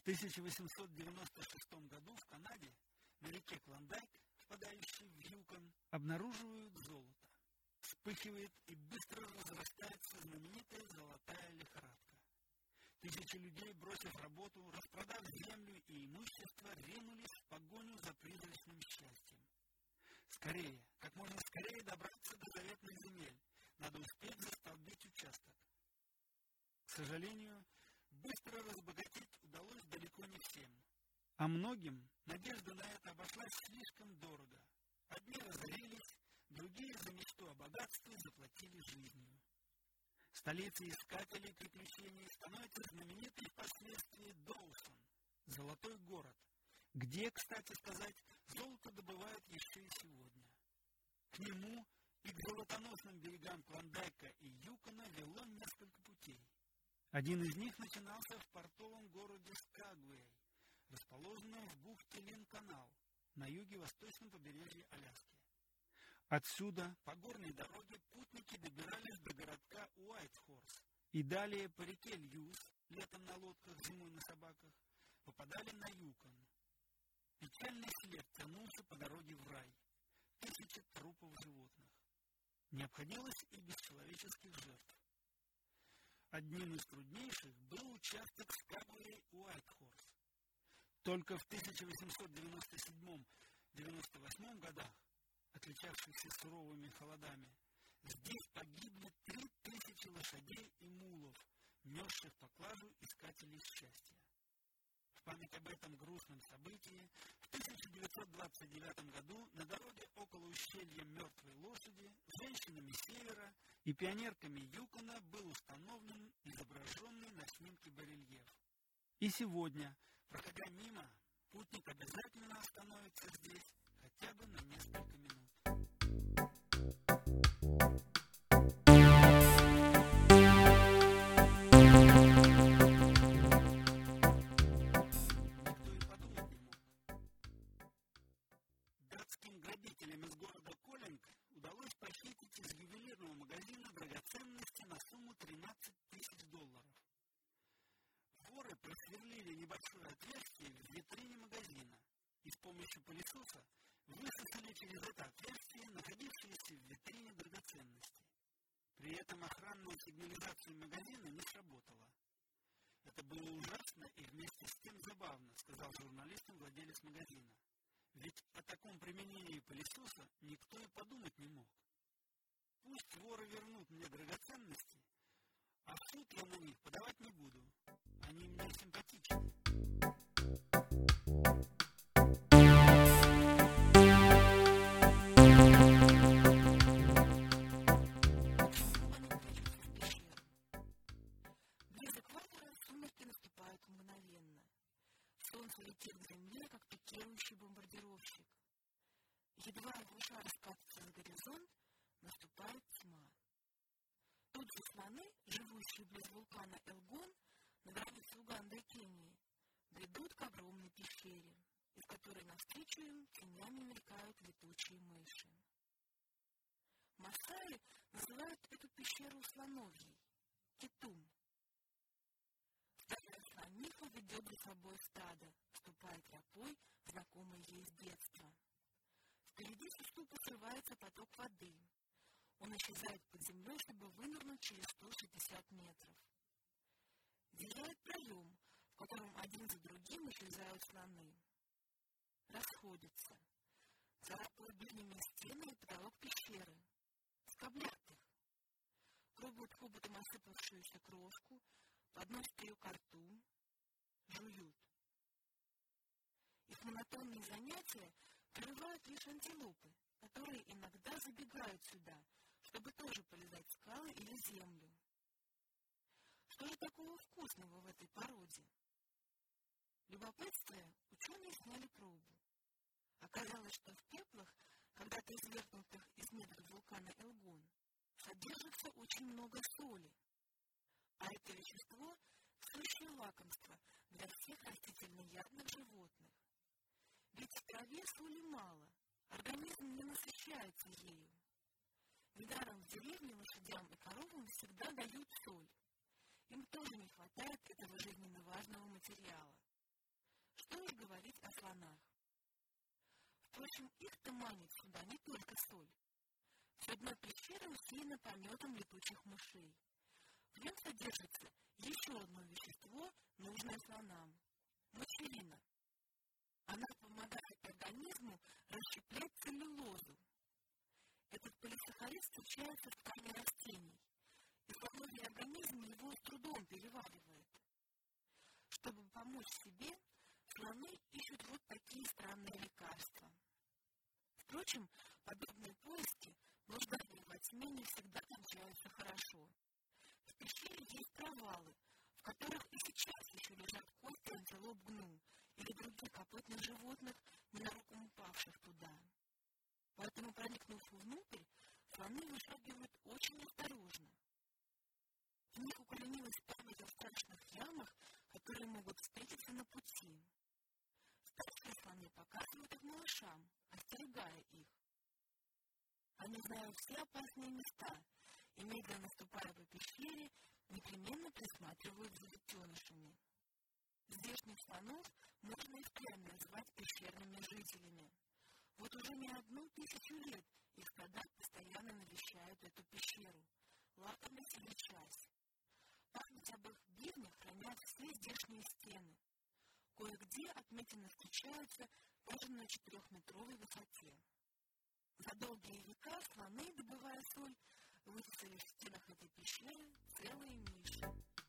В 1896 году в Канаде на реке Клондайк, впадающей в Юкон, обнаруживают золото. Вспыхивает и быстро разрастается знаменитая золотая лихорадка. Тысячи людей, бросив работу, распродав землю и имущество, ринулись в погоню за призрачным счастьем. Скорее, как можно скорее добраться до заветных земель. Надо успеть застолбить участок. К сожалению, быстро разбогатеть не всем. А многим надежда на это обошлась слишком дорого. Одни разорились, другие за мечту о богатстве заплатили жизнью. Столицей искателей приключений становится знаменитый впоследствии Доусон, золотой город, где, кстати сказать, золото добывают еще и сегодня. К нему и к золотоносным берегам Клондайка и Юкона вело несколько путей. Один из них начинался в портовом городе Скагуэй, расположенном в бухте Лин-канал на юге-восточном побережье Аляски. Отсюда по горной дороге путники добирались до городка Уайтхорс и далее по реке Льюз, летом на лодках, зимой на собаках, попадали на Юкон. Печальный след тянулся по дороге в рай. Тысячи трупов животных. Не обходилось и без человеческих жертв. Одним из труднейших был участок Скагуэй-Уайтхорс. Только в 1897-98 годах, отличавшихся суровыми холодами, здесь три тысячи лошадей и мулов, несших поклажу искателей счастья. Об этом грустном событии в 1929 году на дороге около ущелья Мертвой Лошади женщинами Севера и пионерками Юкона был установлен изображенный на снимке барельеф. И сегодня, проходя мимо, путник обязательно остановится здесь хотя бы на несколько высосали через это отверстие находившиеся в витрине драгоценности. При этом охранная сигнализация магазина не сработала. Это было ужасно и вместе с тем забавно, сказал журналистам владелец магазина. Ведь о таком применении пылесоса никто и подумать не мог. Пусть воры вернут мне драгоценности, а суд я на них подавать не буду. Они мне симпатичны. Едва его шар скатится за горизонт, наступает тьма. Тут же слоны, живущие близ вулкана Элгон, на границе Уганды и Кении, бредут к огромной пещере, из которой навстречу им тенями мелькают летучие мыши. Масаи называют эту пещеру слоновьей – Китум. Стая слониху ведет за собой стадо, ступая тропой, срывается поток воды. Он исчезает под землей, чтобы вынырнуть через 160 метров. Зияет проем, в котором один за другим исчезают слоны. Расходятся. Царапают длинными стены и потолок пещеры. Скоблят их. Пробуют хоботом осыпавшуюся крошку, подносят ее к рту, жуют. Их монотонные занятия прерывают лишь антилопы, которые иногда забегают сюда, чтобы тоже полезать в скалы или землю. Что же такого вкусного в этой породе? Любопытствуя, ученые сняли пробу. Оказалось, что в пеплах, когда-то извергнутых из недр вулкана Элгон, содержится очень много соли. А это вещество – сущее лакомство для всех растительноядных животных. Ведь в траве соли мало, организм не насыщается ею. Недаром в деревне лошадям и коровам всегда дают соль. Им тоже не хватает этого жизненно важного материала. Что уж говорить о слонах. Впрочем, их-то манит сюда не только соль. Все дно пещеры усеяно пометом летучих мышей. В нем содержится еще одно вещество, нужное слонам – мочерина. Она помогает организму расщеплять целлюлозу. Этот полисахарид встречается в ткани растений, и слоновий организм его с трудом переваривает. Чтобы помочь себе, слоны ищут вот такие странные лекарства. Впрочем, подобные поиски, блуждания во тьме не всегда кончаются хорошо. В пещере есть провалы, в которых и сейчас еще лежат кости антилоп гну или других копытных животных, ненароком упавших туда. Поэтому, проникнув внутрь, слоны вышагивают очень осторожно. В них укоренилась память о страшных ямах, которые могут встретиться на пути. Старшие слоны показывают их малышам, остерегая их. Они знают все опасные места и, медленно ступая по пещере, непременно присматривают за детенышами. Здешних слонов можно и впрямь назвать пещерными жителями. Вот уже не одну тысячу лет их стада постоянно навещают эту пещеру, лакомясь или часть. Память об их бивнях хранят все здешние стены. Кое-где отметины встречаются даже на четырехметровой высоте. За долгие века слоны, добывая соль, вытесали в стенах этой пещеры целые ниши.